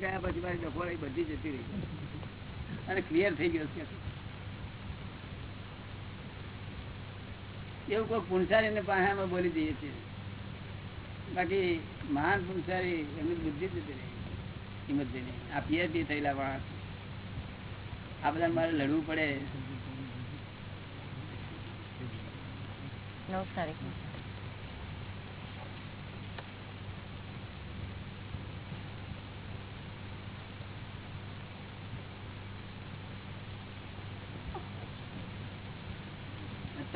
ગયા પછી મારી ડફોળી બધી જતી રહી. અને ક્લિયર થઈ ગયો એવું કોઈ પુનસારી ને પાસે બોલી દઈએ છીએ. બાકી મહાન પુનસારી એમની બુદ્ધિ જતી રહી. હિંમતજીની આ પીએચડી થયેલા માણસ. આ બધા મારે લડવું પડે. તારીખ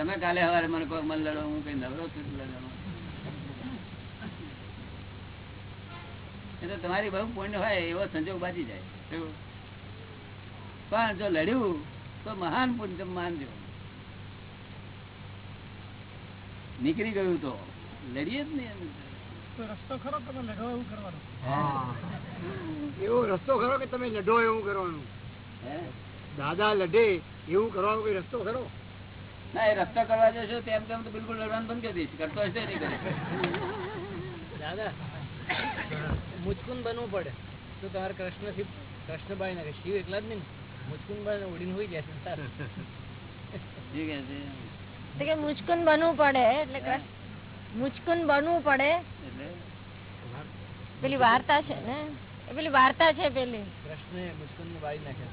તમે કાલે સવારે મને કોઈ મન લડો હું કઈ નવરો છું લડવાનો એ તો તમારી બહુ પુણ્ય હોય એવો સંજોગ બાજી જાય. પણ જો લડ્યું તો મહાન પુણ્ય માનજો. નીકળી ગયું તો લડીએ જ નહીં રસ્તો ખરો તમે લડો એવું કરવાનું? એવો રસ્તો ખરો કે તમે લડો એવું કરવાનું? હે? દાદા લડે એવું કરવાનો કોઈ રસ્તો ખરો? ના એ રસ્તો કરવા જશો તેમ તેમ તો બિલકુલ લડવાનું બંધ કરી દઈશ. કરતો હશે નહીં કરે દાદા મુચકુન બનવું પડે. તો તમારે કૃષ્ણથી કૃષ્ણ બાળી નાખે શિવ એકલા જ નહીં મુચકુન બાળી ઉડીને હોય કે છે કે મુચકુન બનવું પડે એટલે મુચકુન બનવું પડે. એટલે? પેલી વાર્તા છે ને? પેલી વાર્તા છે પેલી. કૃષ્ણ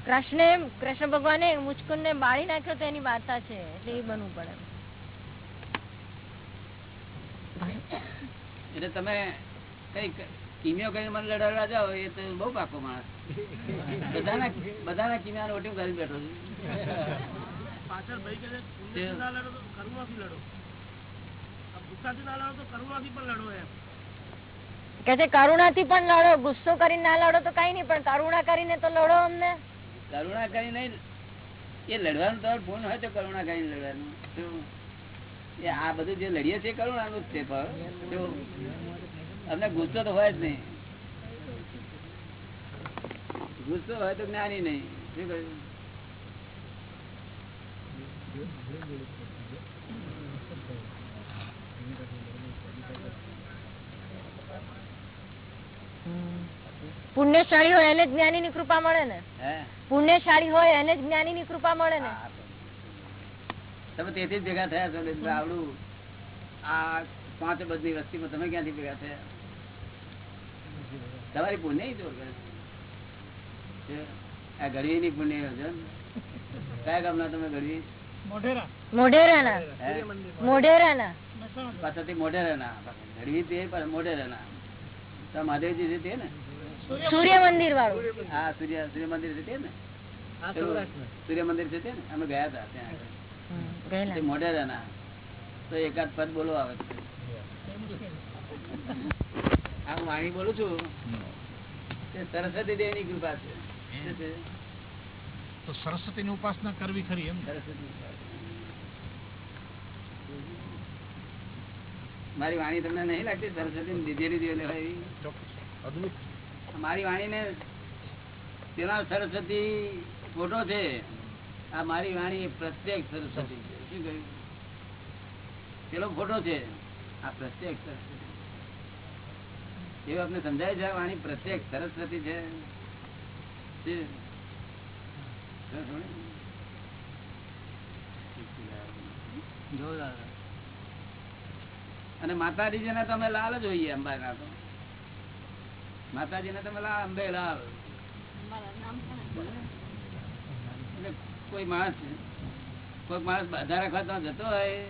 કૃષ્ણે કૃષ્ણ ભગવાને મુચકુન ને બાળી નાખ્યો તો એની વાર્તા છે એટલે એ બનવું પડે. એટલે તમે કઈ કિમિયો કરીને મને લડાડવા જાઓ એ તો બહુ પાકો માણસ. બધાના બધાના કિમિયા ઓટી કરી બેઠો છું. પાછળ ભાઈ કે છે, લડો તો કરુણાથી લડો. આ ના લડો તો કરવાથી પણ લડો એમ. કે છે, કરુણાથી પણ લડો, ગુસ્સો કરીને ના લડો તો કઈ નહીં, પણ કરુણા કરીને તો લડો અમને. કરુણા કરી નહીં, એ લડવાનું તો ફોન હોય તો કરુણા કરીને લડવાનું. એ આ બધું જે લડીએ છીએ કરુણાનું જ છે પણ અમને ગુસ્સો તો હોય જ નહીં. ગુસ્સો હોય તો જ્ઞાની નહીં. શું કહ્યું? પુણ્યશાળી હોય એને જ્ઞાની ની કૃપા મળે ને? પુણ્યશાળી હોય એને જ્ઞાની ની કૃપા મળે ને? તમે તેથી ભેગા થયા છો આવડું આ પાંચ બધી વસ્તીમાં તમે ક્યાંથી ભેગા થયા? તમારી પુણ્ય જોર આ ગઢવી ની પુણ્ય છે કયા ગામના તમે ગઢવી મોઢેરા. મોઢેરાના. મોઢેરાના. પાછળથી મોઢેરાના. ગઢવી તે પણ મોઢેરાના. મહાદેવજી છે તે ને? સૂર્ય મંદિર વાળું. હા સૂર્ય સૂર્ય મંદિર છે તે ને? સૂર્ય મંદિર છે તે ને? અમે ગયા હતા ત્યાં. મોઢેરાના. તો એકાદ પદ બોલો આવે છે. આ હું વાણી બોલું છું. તે સરસ્વતી દેવની કૃપા છે. છે? તો સરસ્વતી ની ઉપાસના કરવી ખરી એમ સરસ્વતી મારી વાણી તમને નહીં લાગતી? સરસ્વતી દીધેલી દેવ લેવાય મારી વાણી ને પેલા સરસ્વતી ફોટો છે. આ મારી વાણી પ્રત્યેક સરસ્વતી. છે શું કહ્યું? પેલો ફોટો છે. આ પ્રત્યેક સરસ્વતી. એવું આપને સમજાય છે? વાણી પ્રત્યેક સરસ્વતી છે? જોરદાર. અને માતાજી ને તમે લાલ જ હોઈએ અંબાના તો. માતાજી ને તમે લાલ અંબે લાલ. કોઈ માણસ કોઈ માણસ બધા રાખવા જતો હોય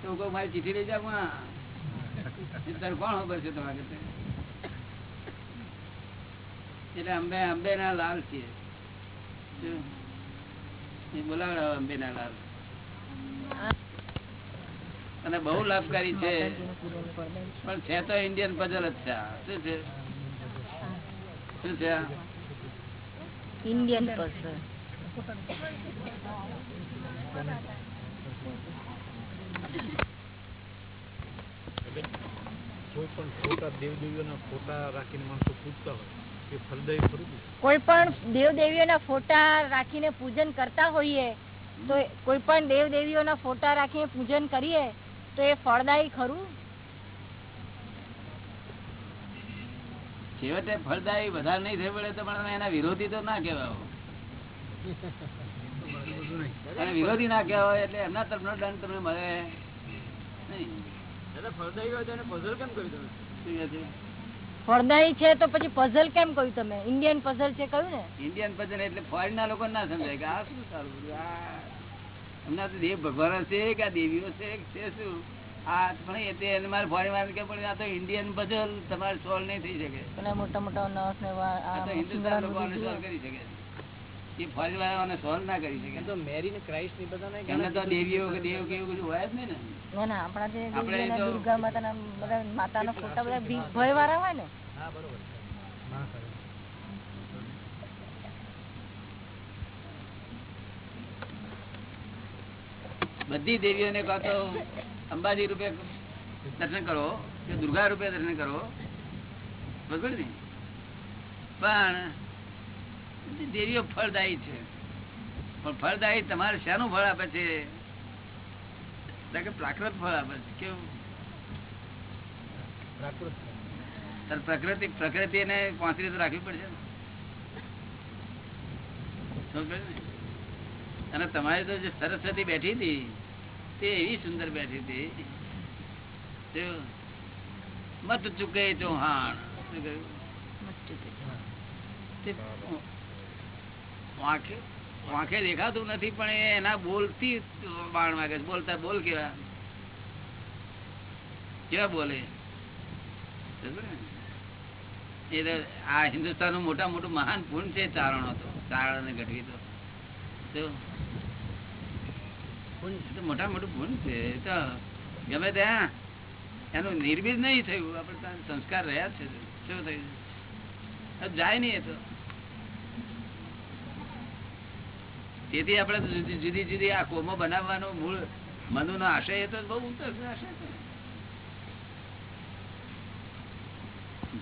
તો કોઈ મારી ચીઠી લઈ જાવ તારે કોણ ખબર છે તમારે એટલે અંબે અંબે ના લાલ છીએ. શું? એ બોલાવડો અંબે ના લાલ. અને બહુ લાભકારી છે. પણ છે. તો ઇન્ડિયન પઝલ જ છે શું છે? શું છે ઇન્ડિયન પર્સન કોઈ પણ ખોટા દેવદેવીઓના ફોટા રાખીને માણસો પૂજતા હોય? કોઈ પણ દેવ ફોટા રાખીને પૂજન કરતા હોઈએ તો કોઈ પણ દેવ દેવીઓના ફોટા રાખીને પૂજન કરીએ તો એ ફળદાયી ખરું? છેવટે ફળદાયી વધારે નહીં થઈ પડે તો પણ એના વિરોધી તો ના કહેવાય વિરોધી ના કહેવાય એટલે એમના તરફનો દંડ તમને મળે. નહીં. શું કહે છે? ફળદાયી છે તો પછી પઝલ કેમ કહ્યું તમે? ઇન્ડિયન પઝલ છે કહ્યું ને? ઇન્ડિયન પઝલ એટલે ફોરેન ના લોકો ના સમજાય કે આ શું સારું આ એમના તો દેવ ભગવાન છે કે આ દેવીઓ છે કે છે શું? આ પણ એ તે એને મારે ફોરેન વાળાને કે પણ આ તો ઇન્ડિયન ભજન તમારે સોલ્વ નહીં થઈ શકે. પેલા મોટા મોટા નસ ને આ આ તો હિન્દુસ્તાન શિંગડાનું લોકો આને બધું સોલ્વ કરી શકે. એ ફોરેન વાળાને સોલ્વ ના કરી શકે. તો મેરી ને ક્રાઇસ્ટની બધા એમને તો દેવીઓ કે દેવ કે એવું બધું હોય જ નહીં ને. ના ના આપણા જે દુર્ગા માતાના બધા માતાના ફોટા બધા ભય વાળા હોય ને. હા બરોબર. બધી દેવીઓને કાં તો અંબાજી રૂપે દર્શન કરો કે દુર્ગા રૂપે દર્શન કરો બગડ ને? પણ દેવીઓ ફળદાયી છે. પણ ફળદાયી તમારે શાનું ફળ આપે છે? પ્રાકૃત ફળ આપે છે. કેવું? પ્રકૃતિ પ્રકૃતિ એને પાંચરી તો રાખવી પડશે ને? અને તમારી તો જે સરસ્વતી બેઠી હતી તે એવી સુંદર બેઠી હતી. મત ચૂકે ચૌહાણ વાંખે દેખાતું નથી પણ એના બોલતી બાણ વાગે. બોલતા બોલ કેવા? કેવા બોલે? સમજ્યો ને? એ તો આ હિન્દુસ્તાનનું મોટા મોટું મહાન પુણ છે ચારણો તો. ચારણ અને ગઢવી તો મોટા મોટું પૂર્ણ છે. તો ગમે ત્યાં એનું નિર્મિત નહીં થયું. આપણે સંસ્કાર રહ્યા છે. શું થયું? જાય નહીં એ તો. તેથી આપણે જુદી જુદી આ કોમો બનાવવાનો મૂળ મનુનો આશય એ તો બહુ ઊંચો આશય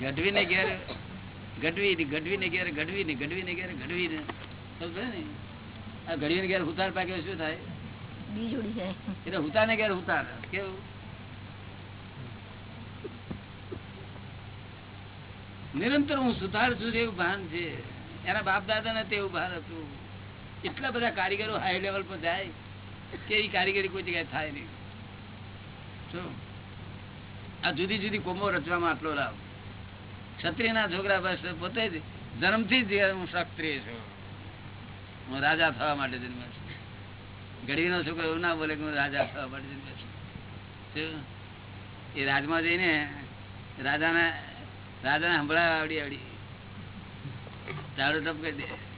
ગઢવી ને ઘેર ગઢવી ગઢવી ને ઘેર ગઢવી ને ગઢવી ને ઘેર ગઢવી ને? આ ગઢવી ને ઘેર હુતાર પાક્યો શું થાય? બીજ ઉડી જાય. એટલે હુતાર ને હુતાર કેવું? નિરંતર હું સુધાર છું એવું ભાન છે. એના બાપ દાદા ને તેવું ભાન હતું. એટલા બધા કારીગરો હાઈ લેવલ પર જાય કે એ કારીગરી કોઈ જગ્યાએ થાય નહીં. શું આ જુદી જુદી કોમો રચવામાં આટલો લાભ. ક્ષત્રિયના છોકરા બસ પોતે જ જન્મથી જ હું ક્ષત્રિય છું. હું રાજા થવા માટે જન્મ છું. ગઢવીનો છોકરો એવું ના બોલે રાજા થવા? એ રાજમાં જઈને રાજાને રાજાને સંભળાવે આવડી આવડી. દાડો ટપ દે.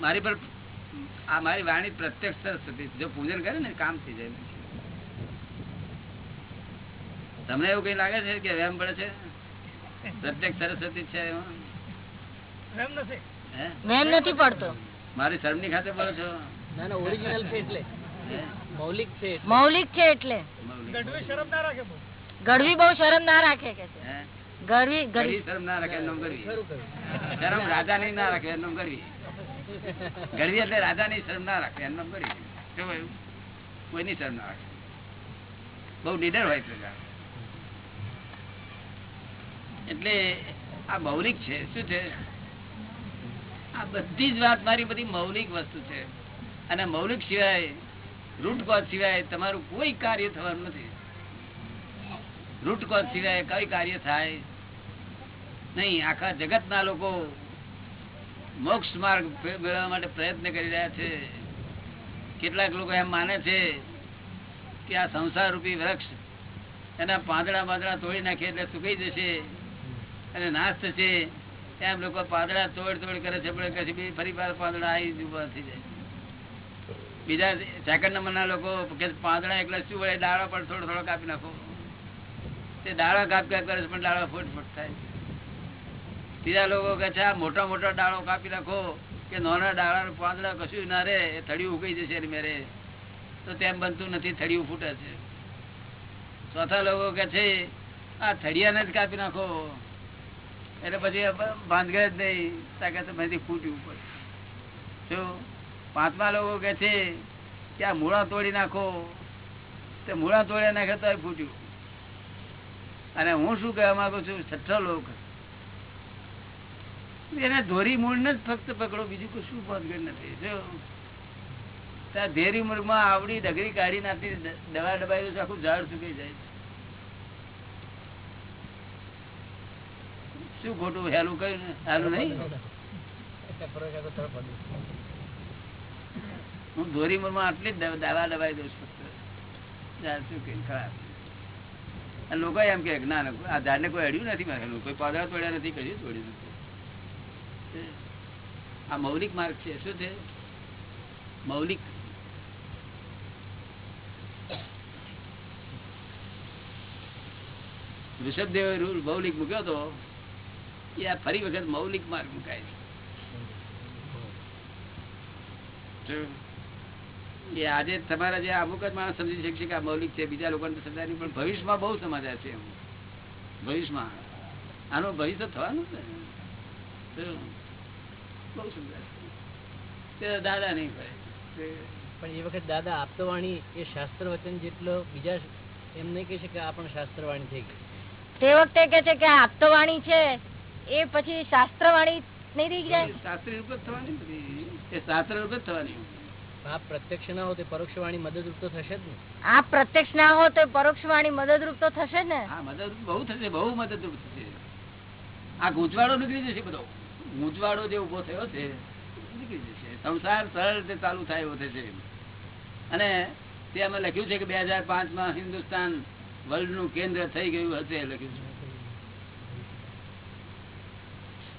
મારી પર, આ મારી વાણી પ્રત્યક્ષ સરસ્વતી જો પૂજન કરે ને, કામ થઈ જાય. તમને એવું કઈ લાગે છે કે વેમ પડે છે? પ્રત્યક્ષ સરસ્વતી છે એમાં? એમ નથી. હે? મેમ નથી પડતો. મારી શરમની ખાતે પડો છો? ના ના ઓરિજિનલ છે એટલે. મૌલિક છે મૌલિક છે એટલે. ગઢવી શરમ ના રાખે ગઢવી બહુ શરમ ના રાખે કે છે. હે? ગઢવી ગઢવી. ગઢવી શરમ ના રાખે એનું નામ ગઢવી. ખરું ખરું શરમ ના રાખે એનું નામ ગઢવી. ગઢવી એટલે રાજાની શરમ ના રાખે એનું નામ ગઢવી. કેવું એવું? કોઈની શરમ ના રાખે. બહુ નીડર હોય પ્રજા એટલે આ મૌલિક છે શું છે? આ બધી જ વાત મારી બધી મૌલિક વસ્તુ છે. અને મૌલિક સિવાય રૂટ કોઝ સિવાય તમારું કોઈ કાર્ય થવાનું નથી. રૂટ કોઝ સિવાય કઈ કાર્ય થાય નહીં. આખા જગતના લોકો મોક્ષ માર્ગ મેળવવા માટે પ્રયત્ન કરી રહ્યા છે. કેટલાક લોકો એમ માને છે કે આ સંસાર રૂપી વૃક્ષ એના પાંદડા પાંદડા તોડી નાખે એટલે સુકાઈ જશે અને નાશ થશે. એમ લોકો પાંદડા તોડ તોડ કરે છે, પણ કશું ફરી વાર પાંદડા આવી ઊભા થઈ જાય. બીજા સેકન્ડ નંબરના લોકો કે પાંદડા એકલા શું વળે ડાળા પણ થોડો થોડો કાપી નાખો. તે દાડો કાપ કરે છે, પણ દાડો ફૂટ ફૂટ થાય બીજા લોકો કહે છે, આ મોટા મોટા ડાળો કાપી નાખો, કે નાના ડાળા પાંદડા કશું ના રે એ થળિયું ઉગી જશે એની મેરે. તો તેમ બનતું નથી થળિયું ફૂટે છે. ચોથા લોકો કે છે, આ થળિયાને જ કાપી નાખો. એટલે પછી બાંધગર જ નહીં. તાકે તો બધી ફૂટ્યું પડે જો પાંચમા લોકો કે છે કે આ મૂળા તોડી નાખો, તે મૂળા તોડ્યા નાખે તો ફૂટ્યું. અને હું શું કહેવા માંગુ છું? છઠ્ઠો લોક. એને ધોરી મૂળ ને જ ફક્ત પકડો, બીજું કશું ભાનગડ નથી. જો ત્યાં ધેરી મૂળમાં આવડી ડગરી કાઢી નાખી, દવા ડબાઈ તો આખું ઝાડ સુકાઈ જાય છે. શું ખોટું? હેલું કયું ને? હેલું નહીં? હતું. હું ધોરી માં આટલી જ દાવા દવા દઉં છું. શું ઝાડ ખરાબ લોકો એમ કે, ના આ આ ઝાડને કોઈ અડ્યું નથી મારેલું કોઈ પાદરા તોડ્યા નથી કર્યું તોડ્યું નથી. આ મૌલિક માર્ગ છે. શું છે? મૌલિક. ઋષભદેવે રૂલ મૌલિક મૂક્યો તો એ ફરી વખત મૌલિક માર્ગ મુકાય છે. એ આજે તમારા જે અમુક જ માણસ સમજી શકશે કે આ મૌલિક છે બીજા લોકોને તો સમજાય નહીં પણ ભવિષ્યમાં બહુ સમજાય છે એમ. ભવિષ્યમાં. આનું ભવિષ્ય થવાનું ને. બહુ સમજાય દાદા નહીં પડે પણ એ વખત દાદા આપતવાણી એ શાસ્ત્ર વચન જેટલો બીજા એમ નહીં કહી શકે આ પણ શાસ્ત્રવાણી થઈ ગઈ. તે વખતે કે છે કે આ આપતવાણી છે એ પછી શાસ્ત્રવાણી નહીં થઈ જાય? શાસ્ત્રી રૂપ જ થવાની. એ શાસ્ત્ર રૂપ જ થવાની. આ પ્રત્યક્ષ ના હો તો પરોક્ષ વાણી મદદરૂપ તો થશે જ ને. આપ પ્રત્યક્ષ ના હો તો પરોક્ષ વાણી મદદરૂપ તો થશે ને? હા મદદ બહુ થશે બહુ મદદરૂપ થશે. આ ગૂંચવાડો નીકળી જશે બધો. ગૂંચવાડો જે ઊભો થયો છે નીકળી જશે. સંસાર સરળ રીતે ચાલુ થાય એવો થશે અને તે અમે લખ્યું છે કે બે હજાર પાંચમાં હિન્દુસ્તાન વર્લ્ડનું કેન્દ્ર થઈ ગયું હશે લખ્યું છે.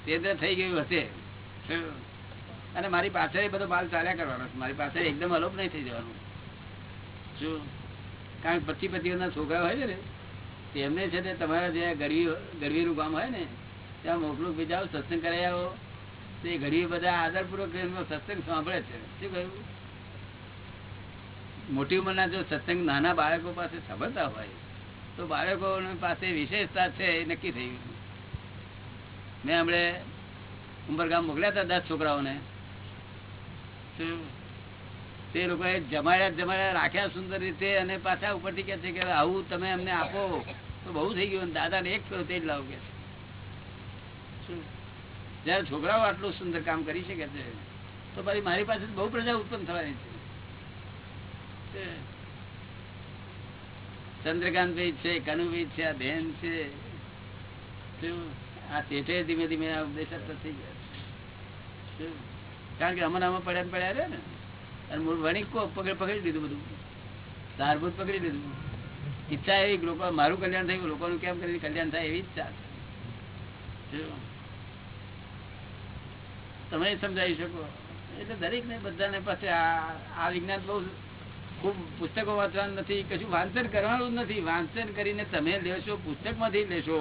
કેન્દ્ર થઈ ગયું હશે. અને મારી પાછળ બધો માલ ચાલ્યા કરવાનો મારી પાછળ એકદમ અલોપ નહીં થઈ જવાનું. શું? કારણ કે પચી પચીના છોકરા હોય ને, તેમને છે તે તમારા જે ગરવી, ગરવીનું કામ હોય ને, ત્યાં મોકલું બીજાઓ સત્સંગ કરાવી આવો. તે એ બધા આદરપૂર્વક સત્સંગ સાંભળે છે. શું કહ્યું? મોટી ઉંમરના જો સત્સંગ નાના બાળકો પાસે સાંભળતા હોય, તો બાળકો પાસે વિશેષતા છે એ નક્કી થઈ ગયું મેં હમણે ઉંબરગામ મોકલ્યા હતા દસ છોકરાઓને. તે લોકોએ જમાડ્યા જમાડ્યા રાખ્યા સુંદર રીતે અને પાછા ઉપરથી કે છે કે આવું તમે અમને આપો. તો બહુ થઈ ગયું દાદાને એક કરો તે જ લાવો કે જયારે છોકરાઓ આટલું સુંદર કામ કરી શકે છે, તો પછી મારી પાસે બહુ પ્રજા ઉત્પન્ન થવાની છે. ચંદ્રકાંતભાઈ છે, કનુભાઈ છે, આ બહેન છે? આ શેઠે ધીમે ધીમે આ ઉપદેશ થઈ ગયા. કારણ કે અમને આમાં પડ્યા પડ્યા રહ્યા ને. અને મૂળ વણિક કો, પકડ દીધું બધું. સારભૂત પકડી દીધું ઈચ્છા એવી લોકો, મારું કલ્યાણ થયું લોકોનું કેમ કરીને કલ્યાણ થાય એવી ઈચ્છા તમે સમજાવી શકો. એટલે દરેક ને બધાને પાસે આ વિજ્ઞાન બહુ ખૂબ પુસ્તકો વાંચવાનું નથી, કશું વાંચન કરવાનું નથી. વાંચન કરીને તમે લેશો, પુસ્તકમાંથી લેશો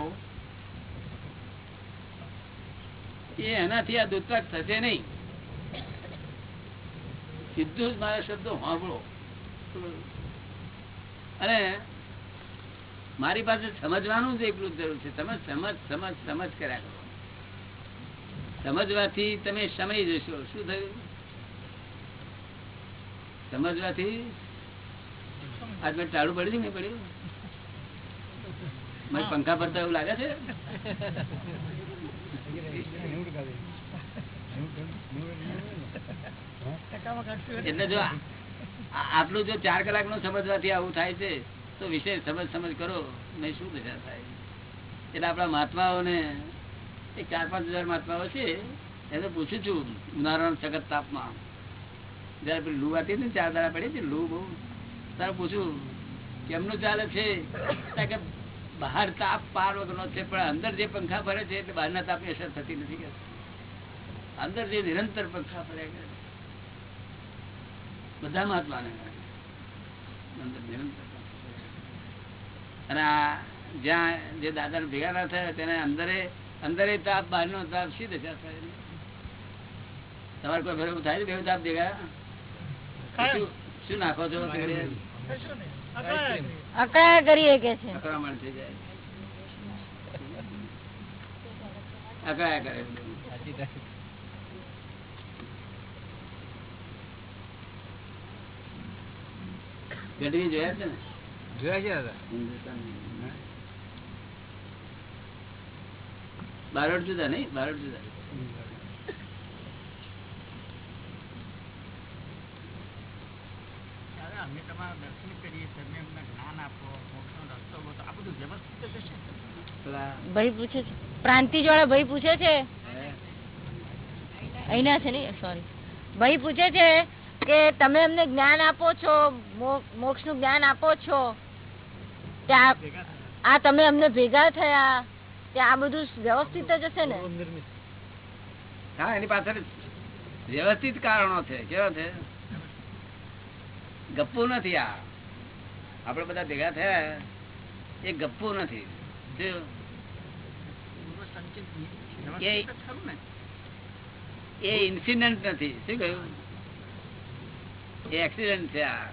એ એનાથી આ દૂધપાક થશે નહીં. સીધું જ મારા શબ્દો સાંભળો. અને મારી પાસે સમજવાનું જ એટલું જરૂર છે. તમે સમજ સમજ સમજ કર્યા કરો. સમજવાથી તમે સમય જશો. શું થયું? સમજવાથી આજ મેં ટાળું પડ્યું નહીં પડ્યું? મને પંખા પડતા એવું લાગે છે? એટલે જો આટલું જો ચાર કલાકનું સમજવાથી આવું થાય છે, તો વિશેષ સમજ સમજ કરો, નહીં શું થાય. એટલે આપણા મહાત્માઓને એક ચાર પાંચ હજાર મહાત્માઓ છે એને પૂછું છું ઉનાળાના સખત તાપમાં. જયારે પેલી લૂ હતી ચાર દાડા પડી હતી લૂ બહુ. તારે પૂછ્યું કેમનું ચાલે છે? કે બહાર તાપ પાર વગરનો છે, પણ અંદર જે પંખા ભરે છે, એટલે બહારના તાપની અસર થતી નથી. કે અંદર જે નિરંતર પંખા ફર્યા કરે બધા મહાત્માને અંદર નિરંતર અને આ જ્યાં જે દાદા ભેગા ના થયા તેને અંદરે અંદરે તાપ બહારનો તાપ શી દશા થાય? તમારે કોઈ ભેગું થાય ભેગું તાપ ભેગા શું- નાખો છો? અકળાયા કરીએ કે છે? અકળામણ થઈ જાય. અકળાયા કરે બધું. સાચી વાત. ગઢવી જોયા છે ને? જોયા છે દાદા હિન્દુસ્તાન બારોટ જુદા નહીં? બારોટ જુદા. અમે તમારા દર્શન કરીએ તમે અમને જ્ઞાન આપો મોક્ષનો રસ્તો બતાવો આ બધું વ્યવસ્થિત ને? પેલા ભાઈ પૂછે છે. પ્રાંતિજ વાળા ભાઈ પૂછે છે? અહીંના છે ને સોરી ભાઈ પૂછે છે કે તમે અમને જ્ઞાન આપો છો મોક્ષનું જ્ઞાન આપો છો આ તમે અમને ભેગા થયા કે આ બધું વ્યવસ્થિત જ હશે ને? હા એની પાછળ વ્યવસ્થિત કારણો છે કેવા છે? ગપ્પુ નથી આ. આપડે બધા ભેગા થયા એ ગપ્પુ નથી. એ ઇન્સિડન્ટ નથી. શું કહ્યું? એ એક્સિડન્ટ છે આ.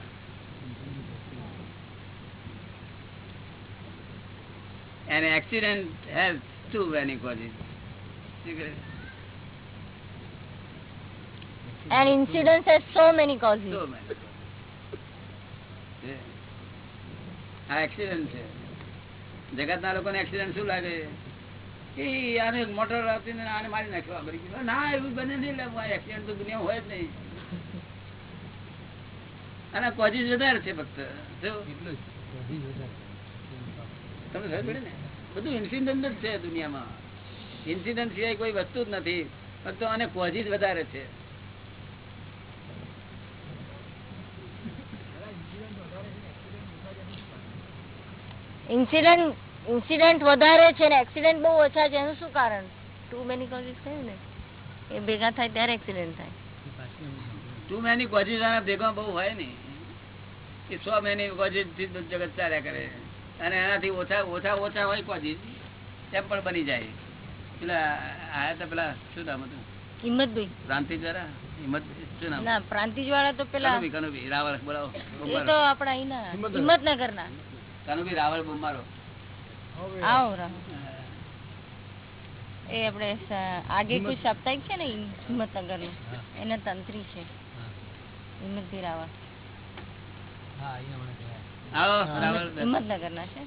An accident has many કહે? And incidence has so So many causes. છે. આ એક્સિડન્ટ છે. જગત ના લોકોને એક્સિડન્ટ શું લાગે? કે આને મોટર આવતી ને આને મારી ગયો ના એવું બને નહીં એક્સિડન્ટ તો દુનિયા હોય જ નહીં. અને કોજીસ વધારે છે ફક્ત. તમને ખબર પડે ને? બધું ઇન્સિડન્ટ જ છે દુનિયામાં. ઇન્સિડન્ટ સિવાય કોઈ વસ્તુ જ નથી. ફક્ત અને કોઝિસ વધારે છે. ઇન્સિડન્ટ ઇન્સિડન્ટ વધારે છે ને એક્સિડન્ટ બહુ ઓછા છે. એનું શું કારણ? ટુ મેની કોઝિસ કહ્યું ને? એ ભેગા થાય ત્યારે એક્સિડન્ટ થાય એ પાછું એમ સાંભળ્યું. ટુ મેની કોઝિસ આના ભેગા બહુ હોય ને એ સો મેની કોઝિસથી જગત ચાલ્યા કરે. અને એનાથી ઓછા ઓછા ઓછા હોય કોઝિસ તેમ પણ બની જાય. પેલા આયા તા પેલા શું નામ હતું? હિંમતભાઈ. ક્રાંતિ દ્વારા હિંમત શું નામ? ના પ્રાંતિજ વાળા તો પેલા કનુભી કનુભી રાવળ બોલાવો એ તો આપણા અહીંના હિંમતનગર. ના કનુભી રાવળ બૂમ મારો આવો રાહુલ એ આપણે આગે કોઈ સાપ્તાહિક છે ને હિંમતનગરનું એના તંત્રી છે. હા. હિંમતભાઈ રાવળ હિંમતનગર ના છે.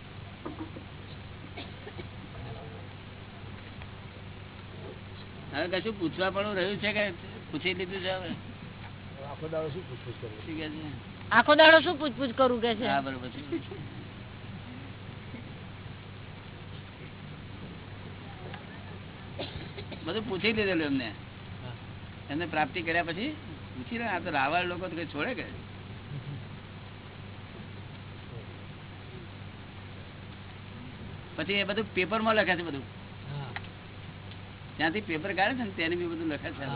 હવે કશું પૂછવા પણ રહ્યું છે કે પૂછી લીધું છે હવે? આખો દાડો શું પૂછપુછ કરે કે છે? આખો દાડો શું પૂછપૂછ કરું કે છે? હા બરોબર બધું પૂછી લીધેલું એમને. એમને પ્રાપ્તિ કર્યા પછી પૂછી લે આ તો રાવળ લોકો તો કઈ છોડે કે? પછી એ બધું પેપરમાં લખે છે બધું. ત્યાંથી પેપર કાઢે છે ને તેને બી બધું લખે છે.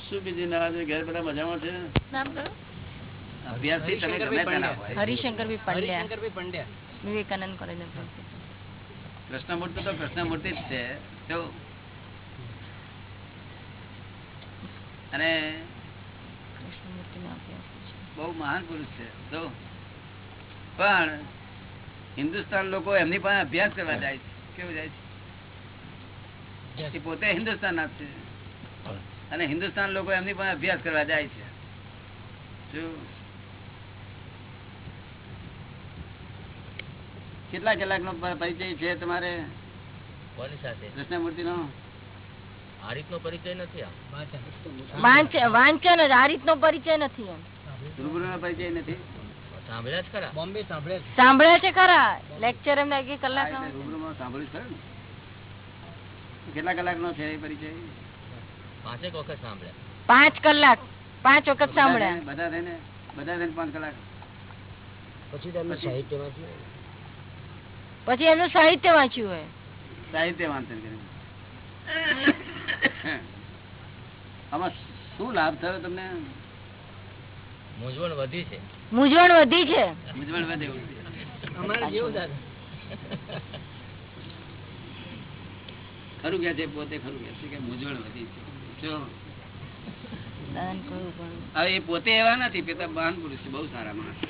શું બીજું નવા ઘેર બધા મજામાં છે? અભ્યાસ હરિશંકરભાઈ પંડ્યા. પંડ્યા. વિવેકાનંદ કોલેજ ના કૃષ્ણમૂર્તિ તો કૃષ્ણમૂર્તિ જ છે. અને બહુ મહાન પુરુષ છે. તો પણ હિન્દુસ્તાન લોકો એમની પાસે અભ્યાસ કરવા જાય છે. કેવું જાય છે? પોતે હિન્દુસ્તાન ના છે અને હિન્દુસ્તાન લોકો એમની પાસે અભ્યાસ કરવા જાય છે. શું કેટલા કલાક નો પરિચય છે તમારે? કોની સાથે? કૃષ્ણમૂર્તિ નો આ નો પરિચય નથી આ વાંચન. વાંચ- વાંચન જ આ રીતનો પરિચય નથી રૂબરૂ નો પરિચય નથી? સાંભળ્યા છે. ખરા? લેક્ચર એમને એક એક કલાક આ સાંભળ્યું છે ખરું કેટલા કલાક નો છે એ પરિચય? પાંચેક વખત સાંભળ્યા. પાંચ કલાક. પાંચ વખત સાંભળ્યા. બધા થઈને બધા થઈને પાંચ કલાક? પછી સાહિત્યમાંથી પછી એમનું સાહિત્ય વાંચ્યું હોય. સાહિત્ય વાંચન કર્યું. આમાં શું લાભ થયો તમને? મૂંઝવણ વધી છે. મૂંઝવણ વધી છે. મૂંઝવણ વધે ખરું કે છે પોતે? ખરું કે છે કે મૂંઝવણ વધી છે? હવે એ પોતે એવા નથી પેતા મહાન પુરુષ છે બહુ સારા માણસ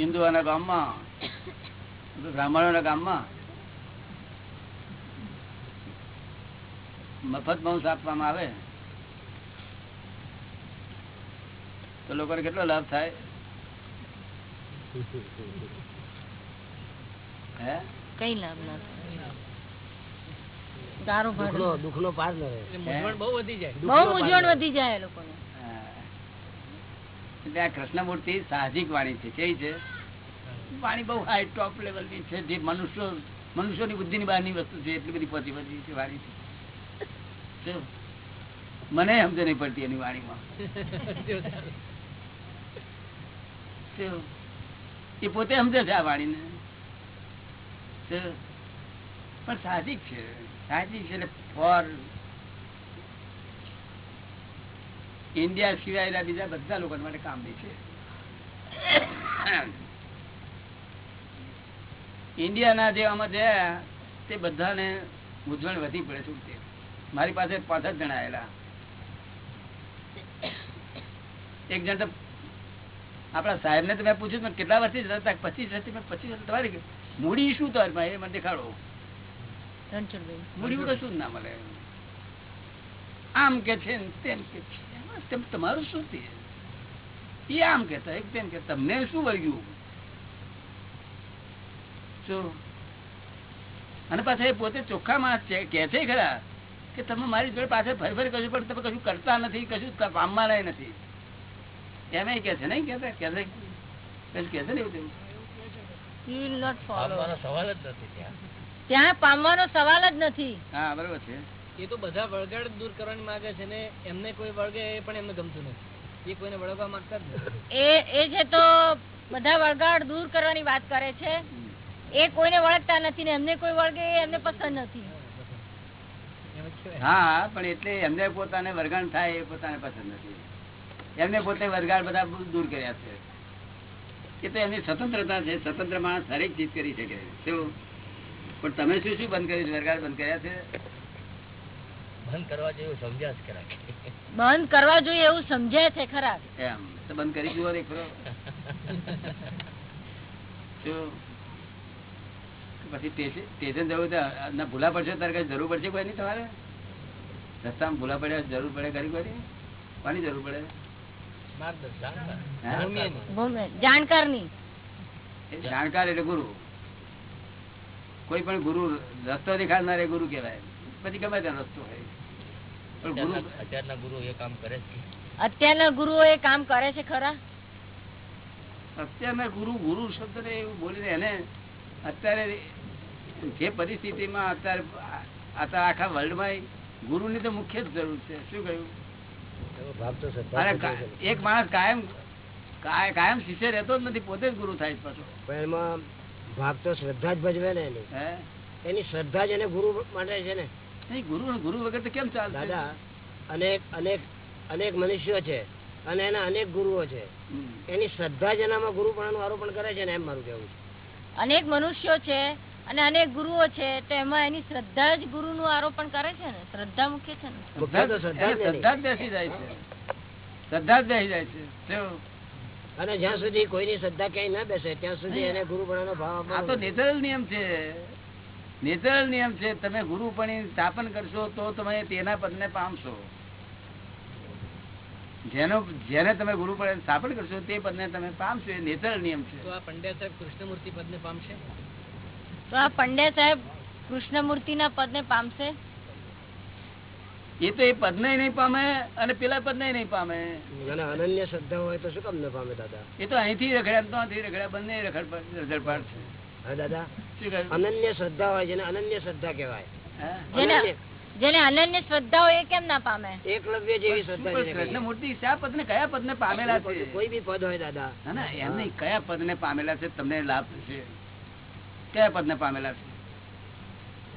હિન્દુઓના ગામમાં બ્રાહ્મણોના ગામમાં મફત માંસ આપવામાં આવે. તો લોકોને કેટલો લાભ થાય? હે? કઈ લાભ ના થાય? મૂંઝવણ બહુ વધી જાય. બહુ મૂંઝવણ વધી જાય લોકોને. એટલે કૃષ્ણમૂર્તિ સાહજિક વાણી છે. કેવી છે? વાણી બહુ હાઈ ટોપ લેવલની છે. જે મનુષ્યો, મનુષ્યોની બુદ્ધિની બહારની વસ્તુ છે. એટલી બધી પહોંચી પહોંચી છે વાણી છે. મને સમજ નહીં પડતી એની વાણીમાં. એ પોતે સમજે છે આ વાણીને. પણ સાહજિક છે. સાહજિક છે એટલે ફોર ઇન્ડિયા સિવાયના બીજા બધા લોકો માટે કામની છે. ઇન્ડિયાના જે આમાં છે તે બધાને મૂંઝવણ વધી પડે છે મારી પાસે પાંચ જ જણા આવેલા. એક જણ તો આપણા સાહેબ ને તો મેં પૂછ્યું મેં કેટલા વર્ષથી જતા હતા? પચીસ વર્ષથી મેં પચીસ વર્ષ તમારી મૂડી શું તમારી એ મને દેખાડો. મૂડી વગર શું ના મળે. આમ કે છે તેમ કે છે. તેમ તમારું શું તે એ આમ કેતા એક તેમ કે તમને શું વળગ્યું? અને પાછા એ પોતે ચોખ્ખામાં કે છે ખરા કે તમે મારી જોડે પાછળ ફરી ફરી કશું પણ તમે કશું કરતા નથી કશું ક- પામવાના નથી. એમ કે છે નહીં કેતા કે છે કશું કે છે ને એવું ત્યાં પામવાનો સવાલ જ નથી. હા બરોબર છે. એ તો બધા વળગાડ દૂર કરવાની માંગે છે ને એમને કોઈ વળગે એ પણ એમને ગમતું નથી. એ કોઈને વળગવા માંગતા જ નથી. એ એ છે તો બધા વળગાડ દૂર કરવાની વાત કરે છે એ કોઈને વળગતા નથી ને એમને કોઈ વળગે એ એમને પસંદ નથી. જ. હા પણ એટલે એમને પોતાને વરગાણ થાય એ પોતાને પસંદ નથી. એમને પોતે વરગાડ બધા દૂર કર્યા છે. એ તો એમની સ્વતંત્રતા છે. સ્વતંત્ર માણસ હરેક ચીજ કરી શકે. શું? પણ તમે શું શું બંધ કર્યું છે? વરગાડ બંધ કર્યા છે? બંધ કરવા જોઈએ સમજ્યા છે ખરા. બંધ કરવા જોઈએ એવું સમજે છે ખરા. એમ તો બંધ કરી જુઓ શું પછી સ્ટેશન જવું ના ભૂલા પડશે તારે કઈ જરૂર પડશે કોઈ નહીં તમારે? રસ્તામાં ભૂલા પડ્યા જરૂર પડે કરી કોઈ? કોની જરૂર પડે? જાણકારની. જાણકાર એટલે ગુરુ. કોઈ પણ ગુરુ રસ્તો દેખાડનાર ગુરુ કહેવાય. પછી ગમે ત્યાં રસ્તો હોય. અત્યારના ગુરુ? એ કામ કરે છે. અત્યારના ગુરુઓ એ કામ કરે છે ખરા? અત્યારના ગુરુ ગુરુ શબ્દ એવું બોલીને એને અત્યારે જે પરિસ્થિતિમાં અત્યારે અત્યારે આખા વર્લ્ડમાં ગુરુની તો મુખ્ય જ જરૂર છે. શું કહ્યું? એક માણસ કાયમ કાય- કાયમ શિષ્ય રહેતો જ નથી પોતે જ ગુરુ થાય છે પાછો. પણ એમાં ભાગ તો શ્રદ્ધા જ ભજવે ને એની. એની શ્રદ્ધા જ એને ગુરુ માટે છે ને. નહીં ગુરુ ગુરુ વગર તો કેમ ચાલશે? દાદા અનેક અનેક અનેક મનુષ્યો છે અને એના અનેક ગુરુઓ છે. એની શ્રદ્ધા જેનામાં ગુરુપણાનું આરોપણ કરે છે ને એમ મારું કેવું છે. અનેક મનુષ્યો છે અને અનેક ગુરુઓ છે તો એમાં એની શ્રદ્ધા જ ગુરુનું આરોપણ કરે છે ને? શ્રદ્ધા મુખ્ય છે ને? શ્રદ્ધા જ બેસી જાય છે. શ્રદ્ધા જ બેસી જાય છે. અને જ્યાં સુધી કોઈની શ્રદ્ધા ક્યાંય ના બેસે ત્યાં સુધી એને ગુરુપણાનો ભાવ આ તો નેચરલ નિયમ છે. નેચરલ નિયમ છે તમે ગુરુ પણ સ્થાપન કરશો તો તમે તેના પદને પામશો. જેનો જેને તમે ગુરુ પણ સ્થાપન કરશો તે પદને તમે પામશો એ નેચરલ નિયમ છે. તો આ પંડ્યા સાહેબ કૃષ્ણમૂર્તિ પદને પામશે? તો આ પંડ્યા સાહેબ કૃષ્ણમૂર્તિના પદને પામશે? એ તો એ પદને નહીં પામે અને પેલા પદને નહીં પામે. અનન્ય શ્રદ્ધા હોય તો શું કામ ન પામે દાદા? એ તો અહીંથી રખડ્યા ને ત્યાંથી રખડ્યા બંને રખડ રઝળપાટ છે. દાદા? અનન્ય શ્રદ્ધા હોય જેને અનન્ય શ્રદ્ધા કહેવાય. જેને અનન્ય. શ્રદ્ધા હોય કેમ ના પામે? એકલવ્ય જેવી શ્રદ્ધા કૃષ્ણ. મૂર્તિ કયા પદને કયા પદને પામેલા છે? કોઈ બી પદ હોય દાદા. ના એમ નહીં. કયા પદને પામેલા છે? તમને લાભ થશે. કયા પદને પામેલા છે?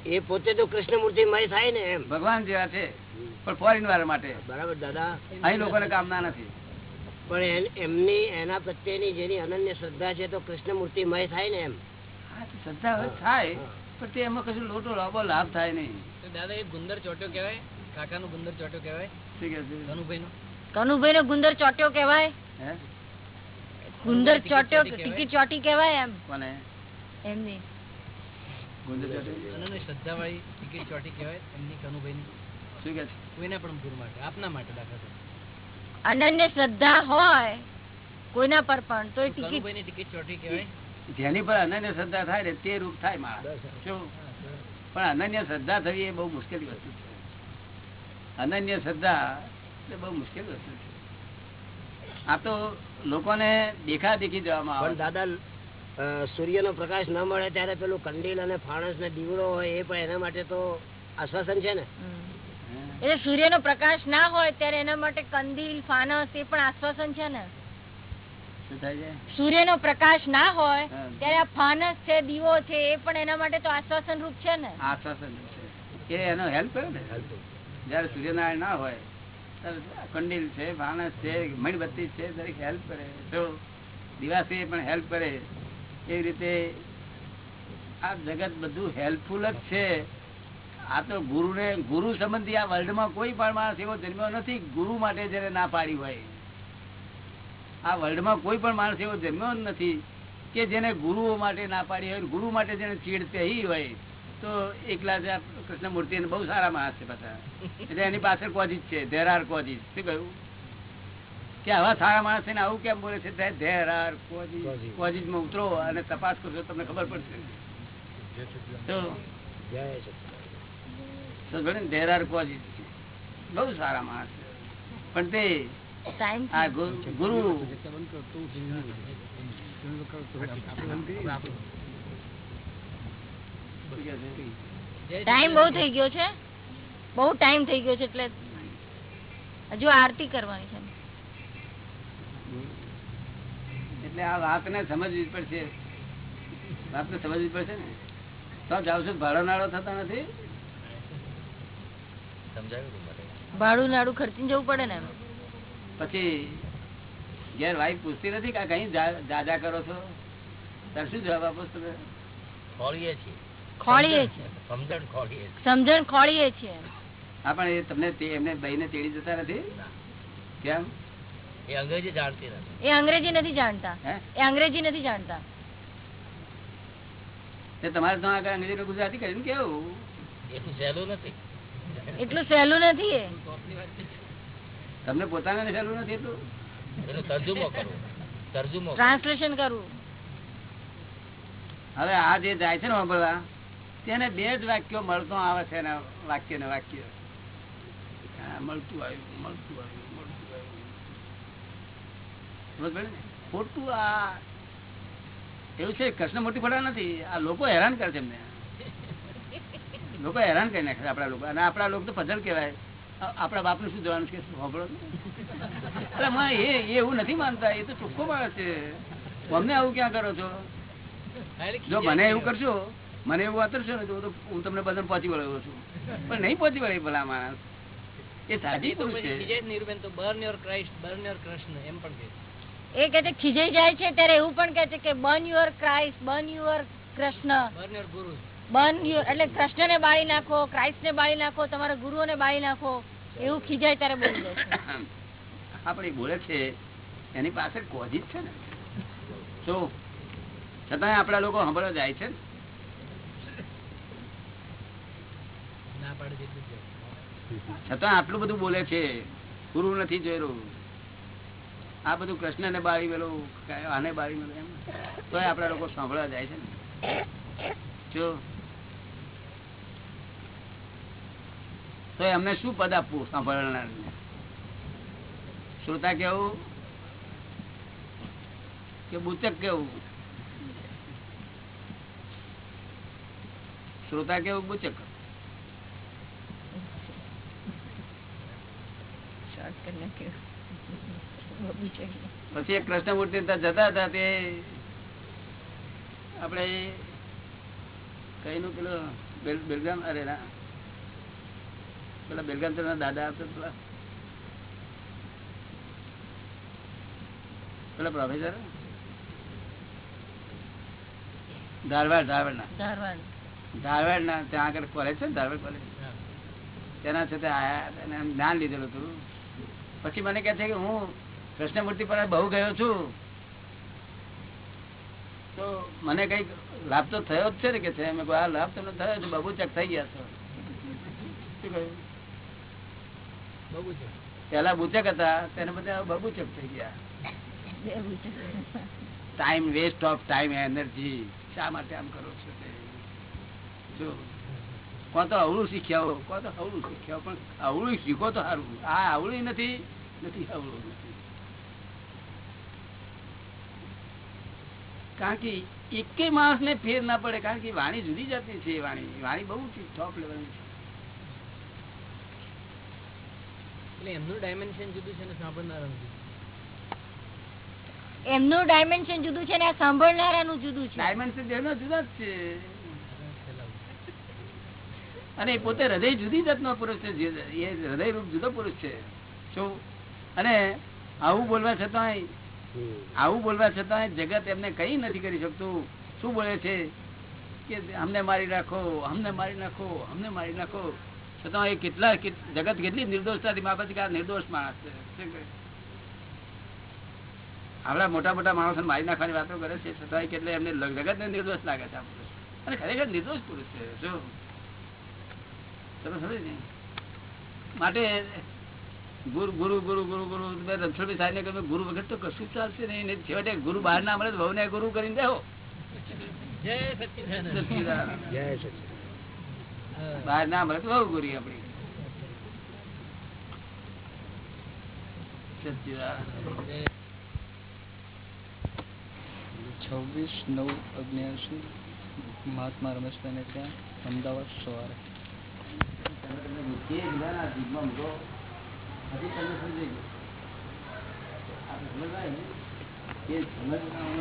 એ પોતે તો કૃષ્ણમૂર્તિ મય થાય ને એમ. ભગવાન જેવા છે. પણ ફોરેન વાળા માટે. બરાબર દાદા. અહીં લોકોને કામના નથી. પણ એન- એમની એના પ્રત્યેની જેની અનન્ય શ્રદ્ધા છે તો કૃષ્ણ મૂર્તિ મય થાય ને એમ. શ્રદ્ધા થાય. પણ તે એમાં કશું લોટો લાભો લાભ થાય નહીં. દાદા એ ગુંદર ચોટ્યો કહેવાય? નું ગુંદર ચોટ્યો કહેવાય? કનુભાઈ કહે કનુભાઈ નો ગુંદર ચોટ્યો કહેવાય? હે? ગુંદર ચોટ્યો ચોટી ટિકિટ ચોટી કહેવાય એમ? કોને? એમની. ગુંદર ચોટી? અનન્ય શ્રદ્ધા વાળી ટિકિટ ચોટી કહેવાય એમની કનુભાઈની. શું કે છે? કોઈના પણ ભૂલ માટે આપના માટે દાખલા. અનન્ય શ્રદ્ધા હોય કોઈના પર પણ તો એ ટિકિટ કનુભાઈની ટિકિટ ચોટી કહેવાય? જેની પર અનન્ય શ્રદ્ધા થાય ને તે રૂપ થાય મારા પણ અનન્ય શ્રદ્ધા થવી એ બહુ મુશ્કેલ વસ્તુ છે. અનન્ય શ્રદ્ધા એ બહુ મુશ્કેલ વસ્તુ છે. આ તો લોકોને દેખા દેખી દેવામાં આવે દાદા સૂર્યનો પ્રકાશ ન મળે ત્યારે પેલું કંડીલ અને ફાણસ ને દીવડો હોય એ પણ એના માટે તો આશ્વાસન છે ને? એટલે સૂર્યનો પ્રકાશ ના હોય ત્યારે એના માટે કંદીલ ફાનસ એ પણ આશ્વાસન છે ને? શું નો પ્રકાશ ના હોય ત્યારે આ ફાનસ છે દીવો છે એ પણ એના માટે તો આશ્વાસન રૂપ છે ને. આશ્વાસન છે. એ એનો હેલ્પ કરે ને? જયારે સૂર્યનારાયણ ના હોય ત્યારે કંડીલ છે માણસ છે મીણબત્તી છે દરેક હેલ્પ કરે. તો દિવાસી પણ હેલ્પ કરે. એવી રીતે આ જગત બધું હેલ્પફુલ જ છે. આ તો ગુરુને ગુરુ સંબંધી આ વર્લ્ડમાં કોઈ પણ માણસ એવો જન્મ્યો નથી ગુરુ માટે જયારે ના પાડી હોય. આ વર્લ્ડમાં કોઈ પણ માણસ એવો જન્મ્યો જ નથી કે જેને ગુરુઓ માટે ના પાડી હોય ગુરુ માટે જેને ચીડ પહેરી હોય તો એકલા જ કૃષ્ણમૂર્તિ બહુ સારા માણસ છે બધા એટલે એની પાછળ કોજીજ છે ધેર આર કોજીજ શું કહ્યું? કે આવા સારા માણસ ને આવું કેમ બોલે છે? ધેર આર કોજીજ કોજીજમાં ઉતરો અને તપાસ કરશો તમને ખબર પડશે. ધેર આર કોજીજ છે. બહુ સારા માણસ છે. પણ તે ગુરુ ટાઈમ બહુ થઈ ગયો છે. બહુ ટાઈમ થઈ ગયો છે એટલે હજુ આરતી કરવાની છે. એટલે આ વાત ને સમજવી પડશે. પડશે વાતને સમજવી પડશે ને? તો જાવ છો ભાડો નાડો થતો નથી? સમજાયું ભાડું નાડું ખર્ચીને જવું પડે ને એમ. પછી ઘેર વાઈફ પૂછતી નથી કે કઈ દાદા કરો છો? તાર શું જવાબ આપો છો તમે? ખોળીએ છીએ. ખોળીએ છે સમજણ ખોળીએ સમજણ ખોળીએ છીએ. હા પણ એ તમને એમને બહીને તેડી જતા નથી? કેમ? એ અંગ્રેજી જાણતી નથી. એ અંગ્રેજી નથી જાણતા. એ અંગ્રેજી નથી જાણતા. તમારે તો આગળ અંગ્રેજી ને ગુજરાતી કરીને કેવું? એટલું સહેલું નથી. એટલું સહેલું નથી તમને પોતાને જરૂર નથી એટલું? એનો તર્જુમો કરવો. તર્જુમો ટ્રાન્સલેશન કરવું. હવે આ જે જાય છે ને સાંભળવા તેને બે જ વાક્યો મળતો આવે છે એના વાક્ય ને વાક્ય. મળતું આવ્યું મળતું આવ્યું મળતું આવ્યું. ખોટું આ એવું છે કૃષ્ણ મોટી ફળા નથી આ લોકો હેરાન કરે છે એમને. લોકો હેરાન કરી નાખે આપણા લોકો. અને આપણા લોકો તો ફજલ કહેવાય. આ- બાપ બાપનું શું જવાનું છે? સાંભળો અરે માં એ એ એવું નથી માનતા. એ તો ચોખ્ખો માણસ છે. અમને આવું ક્યાં કરો છો? જો મને એવું કરશો મને એવું વાતરશો ને તો હું તમને બધા પહોંચી વળ્યો છું. પણ નહીં પહોંચી વળે ભલા માણસ. એ સાચી પુરુષ છે. તો burn your Christ burn your Krishna એમ પણ કહે એ કે છે ખીજાઈ જાય છે ત્યારે એવું પણ કે છે કે burn your Christ burn your Krishna burn your guru burn એટલે કૃષ્ણને બાળી નાખો ક્રાઇસ્ટને બાળી નાખો તમારા ગુરુઓને બાળી નાખો એવું ખીજાય ત્યારે બોલી જાય છે. આપણે બોલે છે એની પાસે કોજી છે ને. તો છતાંય આપણા લોકો સાંભળવા જાય છે. છતાં આટલું બધું બોલે છે ગુરુ નથી જોયેલું. આ બધું કૃષ્ણને બાળી મેલું આને બાળી મેલું એમ. તો આપણા લોકો સાંભળવા જાય છે ને. જો તો એમને શું પદ આપવું સાંભળનાર શ્રોતા કેવું? કે બુચક કેવું? શ્રોતા કેવું બુચક. પછી કૃષ્ણમૂર્તિ જતા હતા તે આપણે કઈ નું પેલું બેલગામ, અરે ના. પેલા બેલગામ ના દાદા હતા પેલા. પેલા પ્રોફેસર ધારવાડ ધારવાડ ના ધારવાડ. ના ત્યાં આગળ કોલેજ છે ને ધારવાડ કોલેજ તેના સાથે આયા અને એમ જ્ઞાન લીધેલું હતું. પછી મને કહે છે કે હું કૃષ્ણમૂર્તિ પર બહુ ગયો છું. તો મને કંઈક લાભ તો થયો જ છે ને કે છે. મેં કહ્યું, આ લાભ તમને થયો છે. બબુચક થઈ ગયા છો. શું કહ્યું? બહુ છે પેલા બુચક હતા, તેને બધા બબુચક થઈ ગયા. Time waste of time energy શા માટે આમ કરો છો જો, કોણ તો અવળું શીખ્યા હો તો અવળું શીખ્યા પણ અવળું શીખો તો સારું. આ અવળું નથી નથી અવળું નથી. કારણ કે એકે માણસ ને ફેર ના પડે, કારણ કે વાણી જુદી જાતની છે, વાણી. વાણી બહુ ટોપ લેવલની છે. એટલે એમનું ડાયમેન્શન જુદું છે ને સાંભળનારાનું જુદું. એમનું ડાયમેન્શન જુદું છે ને આ સાંભળનારાનું જુદું છે. જ છે. અને પોતે હૃદય જુદી જાતનો પુરુષ છે એ હૃદય રૂપ જુદો પુરુષ છે. શું અને આવું બોલવા છતાંય આવું બોલવા છતાંય જગત એમને કઈ નથી કરી શકતું. શું બોલે છે? કે અમને મારી નાખો અમને મારી નાખો અમને મારી નાખો. છતાં એ કેટલા જગત કેટલી નિર્દોષતાથી માપે છે કે આ નિર્દોષ માણસ છે? આપણા મોટા મોટા માણસો મારી નાખવાની વાતો કરે છે છતાં કેટલે એમને જગત ને નિર્દોષ લાગે છે અને ખરેખર નિર્દોષ પુરુષ છે શું? તમે સમજ ને? માટે ગુરુ ગુરુ ગુરુ ગુરુ ગુરુ મેં રણછોડભાઈ સાહેબ ને કહ્યું ગુરુ વગર તો કશું ચાલશે નહીં ને છેવટે ગુરુ બહાર ના મળે તો વહુને ગુરુ કરીને દેવો જય સચ્ચિદાનંદ સચ્ચિદાનંદ. જય સચિન હા. બહાર ના મળે બહુ ગુરી આપણી છવ્વીસ નવ અગ્નિયાસી મહાત્મા રમેશભાઈને ત્યાં અમદાવાદ સવારે.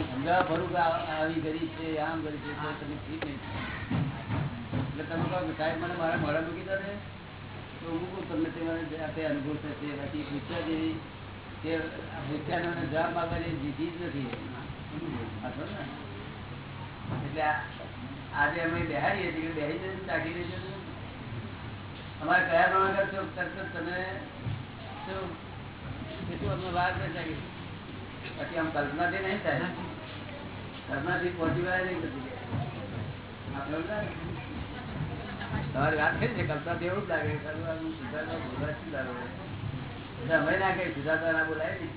સમજાવવા ફરું આવી કરી છે આમ કરી છે તમે ઠીક નહીં એટલે તમે કહો કે સાહેબ મને મારા મોડા મૂકી દો ને તો મૂકું તમને તે મને જાતે અનુભવ થશે બાકી પૂછ્યા જેવી કે આ પૂછ્યાનો મને જવાબ માંગવાની જીતી જ નથી આ સમજો ને? એટલે આ- આજે અમે બેહાડીએ છીએ કે બેહી જઈને ચાખી લેજો ને. અમારે કયા પ્રમાણે કરશો તરત જ તમે શું કેટલું અમને વાર છે ચાખી. પછી આમ કલ્પનાથી નહીં થાય કલ્પનાથી પહોંચી વળાય નહીં બધી આ સમજ્યા ને? તમારી વાત કરી છે કલ્પનાથી એવું જ લાગે કલ્પનાનું સુધારવા બોલાય શું લાગે? એટલે અમે ના કઈ સુધારવા ના બોલાય નહીં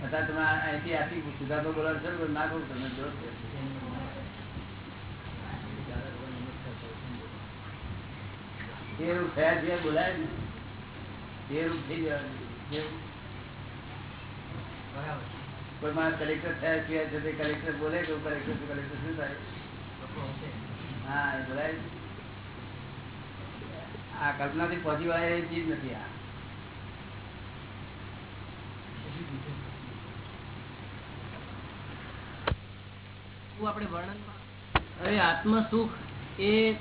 છતાં તમે અહીંથી આથી સુધારવા બોલાવશો તો ના કહું તમે જો તે રૂપ થયા છે બોલાય ને તે રૂપ થઈ જવાનું કેવું? કોઈ માણસ કલેક્ટર થયા છે છે તે કલેક્ટર બોલે કે હું કલેક્ટર છું કલેક્ટર શું થાય હા, એ બોલાય ને. આ કલ્પનાથી પહોંચી વળાય એવી ચીજ નથી આ. આપણે વર્ણનમાં? અરે આત્મ સુખ એ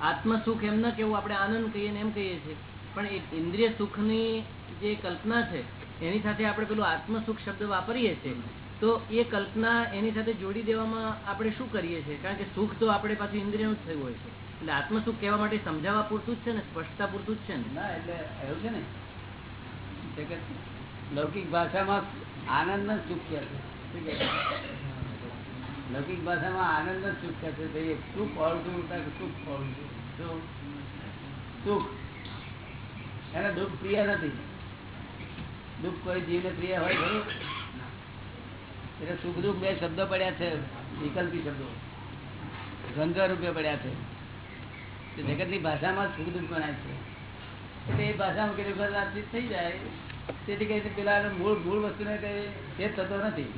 આત્મ સુખ એમ ના કેવું આપણે આનંદ કહીએ ને એમ કહીએ છીએ. પણ એ ઇન્દ્રિય સુખની જે કલ્પના છે એની સાથે આપણે પેલું આત્મ સુખ શબ્દ વાપરીએ છીએ તો એ કલ્પના એની સાથે જોડી દેવામાં આપણે શું કરીએ છીએ? કારણ કે સુખ તો આપણે પાછું ઇન્દ્રિયનું જ થયું હોય છે. એટલે આત્મ સુખ કહેવા માટે સમજાવવા પૂરતું જ છે ને, સ્પષ્ટતા પૂરતું જ છે ને? ના, એટલે એવું છે ને લૌકિક ભાષામાં આનંદ જ સુખ છે? લૌકિક ભાષામાં આનંદ જ સુખ છે. ભાઈ સુખ ફળતું સુખ ફળતું સુખ, એને દુઃખ પ્રિય નથી. દુઃખ કોઈ જીવને પ્રિય હોય ખરું? એટલે સુખ દુઃખ બે શબ્દો પડ્યા છે, વિકલ્પી શબ્દો. દ્વંદ્વ રૂપે પડ્યા છે. તે જગતની ભાષામાં સુખ દુઃખ ગણાય છે? એટલે એ ભાષામાં કેટલી વખત વાતચીત થઈ જાય, તેથી કઈ પેલા મૂળ મૂળ વસ્તુને કઈ છેદ થતો નથી.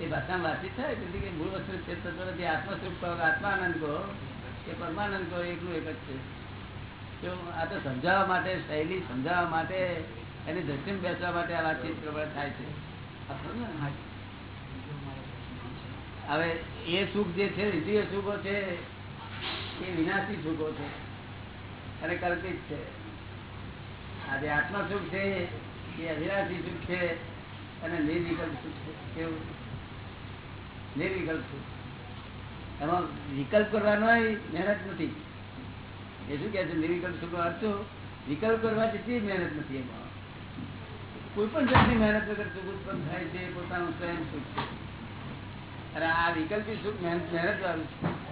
એ ભાષામાં વાતચીત થાય, તેથી કઈ મૂળ વસ્તુ છેદ થતો નથી. આત્મ કહો આત્માનંદ કહો, કે પરમાનંદ કહો એટલું એક જ છે. તો આ તો સમજાવવા માટે, શૈલી સમજાવવા માટે એની દ્રષ્ટિમાં બેસવા માટે આ વાતચીત પ્રબળ થાય છે. ને? હવે એ સુખ જે છે ઇન્દ્રિય સુખો છે એ વિનાશી સુખો છે. અને કલ્પિત છે. આ જે આત્મા સુખ છે, એ અવિનાશી સુખ છે, અને નિર્વિકલ્પ સુખ છે. કેવું? નિર્વિકલ્પ સુખ. એમાં વિકલ્પ કરવાનો મહેનત નથી. એ શું કે છે? નિર્વિકલ્પ સુખ વાંચો? વિકલ્પ કરવા જેટલી મહેનત નથી એમાં. કોઈ પણ જાતની મહેનત વગર સુખ ઉત્પન્ન થાય છે, પોતાનું સ્વયં સુખ છે. અને આ વિકલ્પી સુખ મહેનત મહેનત વાળું છે.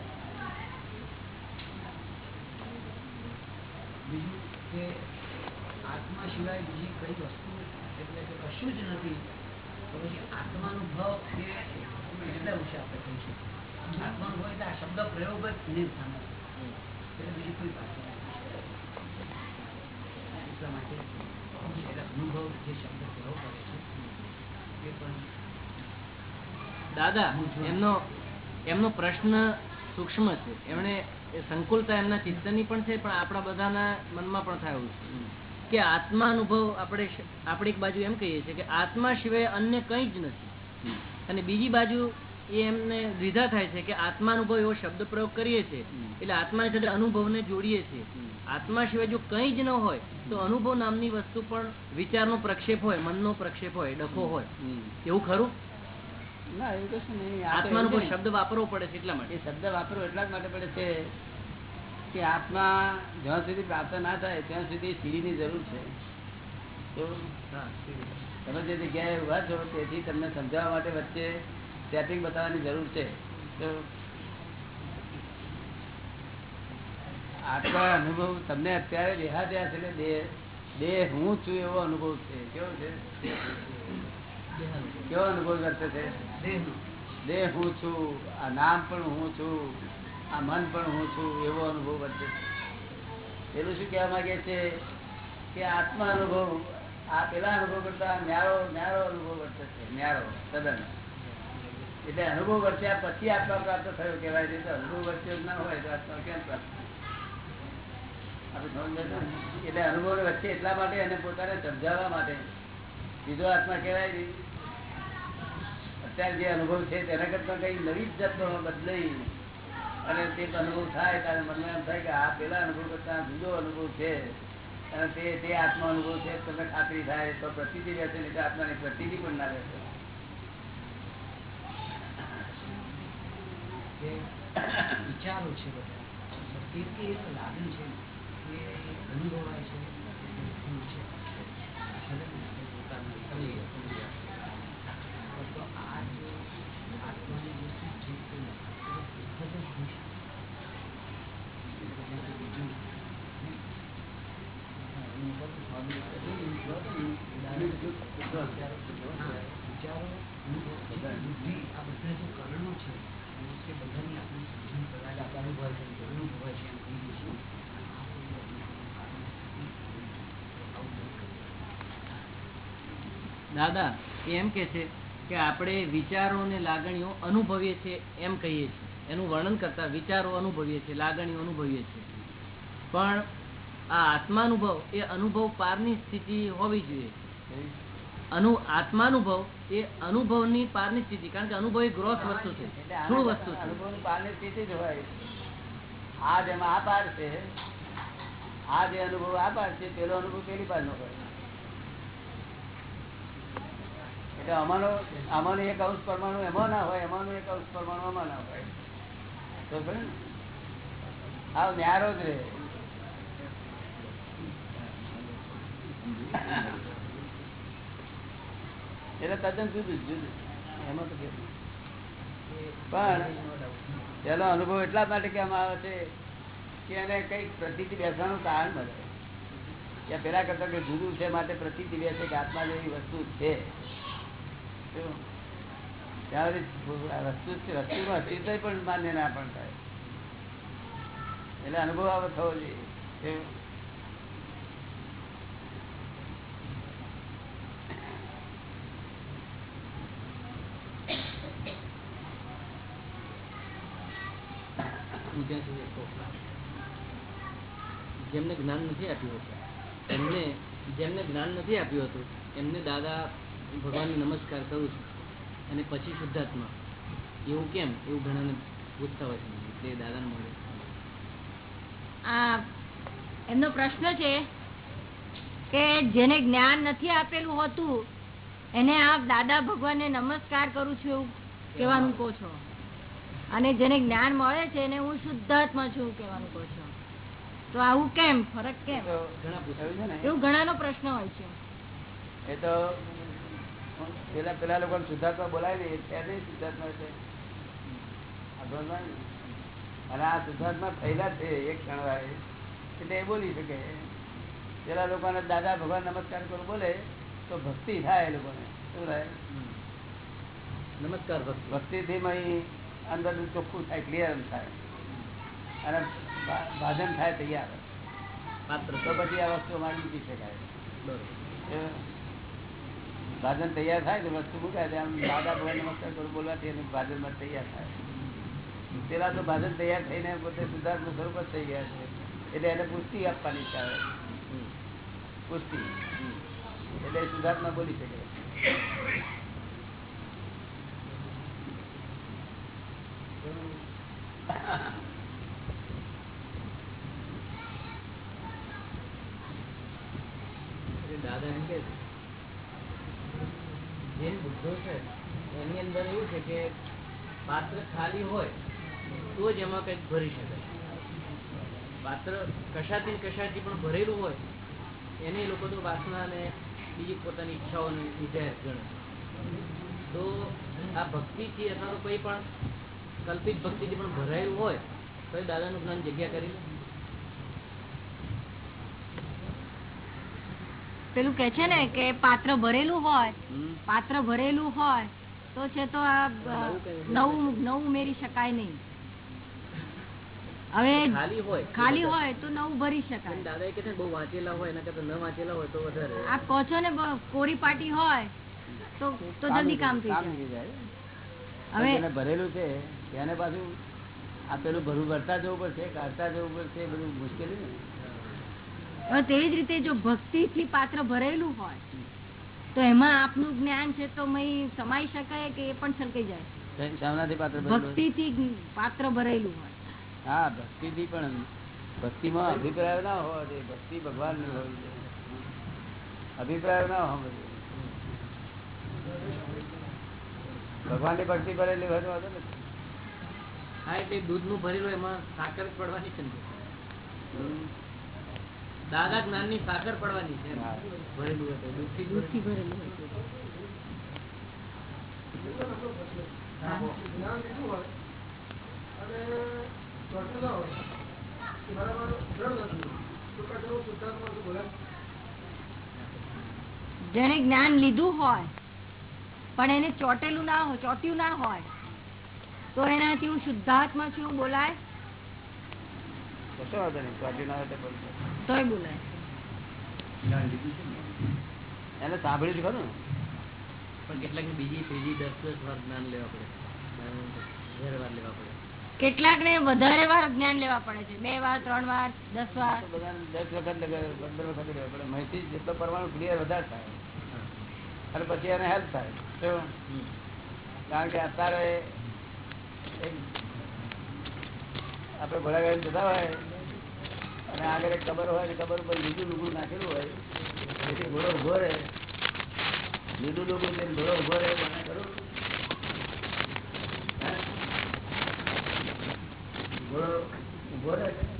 કે આત્મા સિવાય બીજી કઈ વસ્તુ એટલે કે કશું જ નથી તો પછી આત્માનુભવ એ કેટલા વિશે આપણે કહીશું આત્માનુભવ એટલે આ શબ્દ પ્રયોગ જ નિર્થાનો એટલે બીજી કોઈ વાત નથી. એટલા માટે એટલે અનુભવ જે શબ્દ પ્રયોગ કરે છે એ પણ દાદા એમનો એમનો પ્રશ્ન સૂક્ષ્મ છે. એમણે એ સંકુલતા એમના ચિત્તની પણ છે, પણ આપણા બધાના મનમાં પણ થયું છે. કે આત્મા અનુભવ આપણે આપણે એક બાજુ એમ કહીએ છીએ કે આત્મા સિવાય અન્ય કંઈ જ નથી. અને બીજી બાજુ એ એમને દ્વિધા થાય છે કે આત્માનુભવ એવો શબ્દ પ્રયોગ કરીએ છીએ, એટલે આત્માની સાથે અનુભવને જોડીએ છીએ. આત્મા સિવાય જો કંઈ જ ન હોય, તો અનુભવ નામની વસ્તુ પણ વિચારનો પ્રક્ષેપ હોય, મનનો પ્રક્ષેપ હોય, ડખો હોય. એવું ખરું? ના એવું કશું નહીં. આ તો આત્માનુભવ એવું છે ને. શબ્દ વાપરવો પડે છે એટલા માટે. શબ્દ વાપરવો એટલા જ માટે પડે છે કે આત્મા જ્યાં સુધી પ્રાપ્ત ના થાય ત્યાં સુધી સીડીની જરૂર છે. તો તમે જે જગ્યાએ ઊભા છો તેથી તમને સમજાવવા માટે વચ્ચે સેટિંગ બતાવવાની જરૂર છે. તો આત્મા અનુભવ તમને અત્યારે દેહાદ્યાસ એટલે દેહ દેહ હું છું એવો અનુભવ છે. કેવો છે? કેવો અનુભવ કરશે છે દેહ હું છું આ નામ પણ હું છું આ મન પણ હું છું એવો અનુભવ વર્તે પેલું શું કહેવા માંગે છે કે આત્મા અનુભવ આ પેલા અનુભવ કરતા ન્યારો ન્યારો અનુભવ છે ન્યારો તદ્દન એટલે અનુભવ વર્ત્યા પછી આત્મા પ્રાપ્ત થયો કહેવાય છે તો અનુભવ વર્ત્યો ના હોય તો આત્મા કેમ પ્રાપ્ત? એટલે અનુભવ વચ્ચે એટલા માટે અને પોતાને સમજાવવા માટે. બીજો આત્મા કહેવાય નહીં. અત્યારે જે અનુભવ છે તેના કરતા કઈ નવી જાતનો બદલાઈ અને તે અનુભવ થાય, ત્યારે મને એમ થાય કે આ પેલા અનુભવ કરતા જુદો અનુભવ છે. અને તે તે આત્મા અનુભવ છે તમને ખાતરી થાય, તો પ્રતિથી રહેશે નહીં આત્માની પ્રતિથી પણ ના રહેશે વિચારો છે લાગણી છે અનુભવાય છે એટલે શું છે ભલે ને પોતાનું સમજી ગયા, સમજી ગયા. તો આ જે આત્માની જે સુખ છે તે દુઃખદ જ હોય છે. એટલે કે બીજું હમ. હા, એનું બધું સ્વામી ઉદાહરણ વિચારો વિચારો અનુભવ બધા બુદ્ધિ આ બધા જે કરણો છે તે બધાની આપણે સમજણ કરાય આપણે અનુભવ છે અનુભવ છે એમ કહીએ છીએ આ કોઈ આવું નહીં કરીએ. દાદા એમ કે છે કે આપણે વિચારો અને લાગણીઓ અનુભવીએ છીએ એમ કહીએ છીએ. એનું વર્ણન કરતા વિચારો અનુભવીએ છીએ લાગણીઓ અનુભવીએ છીએ. પણ આ આત્માનુભવ એ અનુભવ પારની સ્થિતિ હોવી જોઈએ. અનુ આત્માનુભવ એ અનુભવની પારની સ્થિતિ કારણ કે અનુભવ એ ગ્રોસ વસ્તુ છે સ્થૂળ વસ્તુ છે. અનુભવની પારની સ્થિતિ જ હોય. આ જેમાં આ પાર છે આ જે અનુભવ આ પાર છે પેલો અનુભવ પેલી પાર નો હોય એટલે આમાંનો આમાંનો એક અંશ પરમાણુ એમાં ના હોય, એમાંનો એક અંશ પરમાણુ આમાં ના હોય. તો ન્યારો જ રહે એટલે તદ્દન જુદું જુદું. એમાં તો પણ એનો અનુભવ એટલા માટે કહેવામાં આવે છે કે એને કંઈક પ્રતિથી બેસવાનું કારણ મળે કે પેલા કરતા કે જુદું છે માટે પ્રતિથી બેસે કે આત્મા જેવી વસ્તુ છે? એટલે અનુભવ આવો થવો જોઈએ. જેમને જ્ઞાન નથી આપ્યું હતું. એમને જેમને જ્ઞાન નથી આપ્યું હતું, એમને દાદા ભગવાનને નમસ્કાર કરું છું. અને પછી શુદ્ધાત્મા. એવું કેમ? એવું ઘણાને પૂછતા હોય છે તે દાદાને મળે. આ એમનો પ્રશ્ન છે કે જેને જ્ઞાન નથી આપેલું હોતું એને આપ દાદા ભગવાનને નમસ્કાર કરું છું એવું કહેવાનું કહો છો? અને જેને જ્ઞાન મળે છે એને હું શુદ્ધાત્મા છું એવું કહેવાનું કહો છો? તો આવું કેમ? ફરક કેમ? એવું ઘણાનો પ્રશ્ન હોય છે. એ તો પેલા પેલા લોકો શુદ્ધાત્મા બોલાવી દે ત્યારે શુદ્ધાત્મા છે. અને આ શુદ્ધાત્મા થયેલા છે એક ક્ષણ એટલે એ બોલી શકે. પેલા લોકોને દાદા ભગવાન નમસ્કાર કરો બોલે તો ભક્તિ થાય એ લોકોને. શું થાય? નમસ્કાર ભક્તિ. ભક્તિથી મહી અંદર ચોખ્ખું થાય ક્લિયર થાય. અને ભાજન થાય તૈયાર. પાત્ર. તો પછી આ વસ્તુ મૂકી શકાય બરોબર. ભાજન તૈયાર થાય તો વસ્તુ મૂકાય. આમ દાદા ભગવાન નમસ્કાર કરો બોલવાથી એનું ભાજનમાં તૈયાર થાય. પેલા તો ભાજન તૈયાર થઈને પોતે સિદ્ધાર્થનું સ્વરૂપ જ થઈ ગયા છે. એટલે એને પુષ્ટિ આપવાની છે. પુષ્ટિ. એટલે સિદ્ધાર્થમાં બોલી શકે એટલે દાદા એમ કે જે બુદ્ધો છે એની અંદર એવું છે કે પાત્ર ખાલી હોય તો જ એમાં કંઈક ભરી શકાય પાત્ર કશાથી કશાથી પણ ભરેલું હોય એને લોકો તો વાસના અને બીજી પોતાની ઈચ્છાઓને લીધે ગણે તો આ ભક્તિથી અથવા તો કોઈ પણ કલ્પિત ભક્તિથી પણ ભરાયેલું હોય તો એ દાદાનું જ્ઞાન જગ્યા કરી લે. પેલું કે છે ને કે પાત્ર ભરેલું હોય પાત્ર ભરેલું હોય તો છે તો આ નવું નવું ઉમેરી શકાય નહીં. હવે ખાલી હોય ખાલી હોય તો નવું ભરી શકાય. દાદા કે બહુ વાંચેલા હોય એના કરતા ન વાંચેલા હોય તો વધારે. આપ કહો છો ને કોરી પાટી હોય તો તો જલ્દી કામ થઈ જાય. હવે જેને ભરેલું છે એને પાછું આ પેલું ભરું ભરતા જવું પડશે કાઢતા જવું પડશે બધું મુશ્કેલી ને. હવે તેવી જ રીતે જો ભક્તિ થી પાત્ર ભરેલું હોય તો એમાં આપનું જ્ઞાન છે તો મય સમાઈ શકાય કે એ પણ છલકાઈ જાય? ભક્તિ થી પાત્ર ભરેલું હોય. હા ભક્તિ થી પણ ભક્તિમાં અભિપ્રાય ના હોવા જોઈએ ભક્તિ ભગવાનની હોવી જોઈએ અભિપ્રાય ના હોવા જોઈએ ભગવાનની ભક્તિ ભરેલી હોય તો વાંધો નથી. હા એટલે દૂધનું ભરેલું એમાં સાકર જ પડવાની છે દાદા જ્ઞાનની સાકર પડવાની છે ભરેલું હતું હોય તો દૂધથી ભરેલું હોય. જ્ઞાન લીધું હોય? અને બરાબર દ્રઢ નથી તો જેને જ્ઞાન લીધું હોય પણ એને ચોટેલું ના હોય ચોટ્યું ના હોય તો એનાથી હું શુદ્ધાત્મા છું બોલાય. તોય બોલાય. એને સાંભળ્યું છે ખરું પણ કેટલાક બીજી ત્રીજી દસ દસ વાર જ્ઞાન લેવા પડે. વાર લેવા પડે. કેટલાક ને વધારે વાર જ્ઞાન લેવા પડે છે. બે વાર, ત્રણ વાર, દસ વાર. દસ વખત પંદર વખત માહિતી જેટલો પરમાણુ ક્લિયર વધારે થાય. અને પછી એને હેલ્પ થાય. કારણ કે અત્યારે આપણે ઘોડાગાડી જતા હોય અને આગળ એક કબર હોય ને કબર ઉપર લીધું લુગડું નાખેલું હોય એટલે ઘોડો ઊભો રહે. લીધું લઈને ઘોડો ઊભો રહે ઊભો રહે છે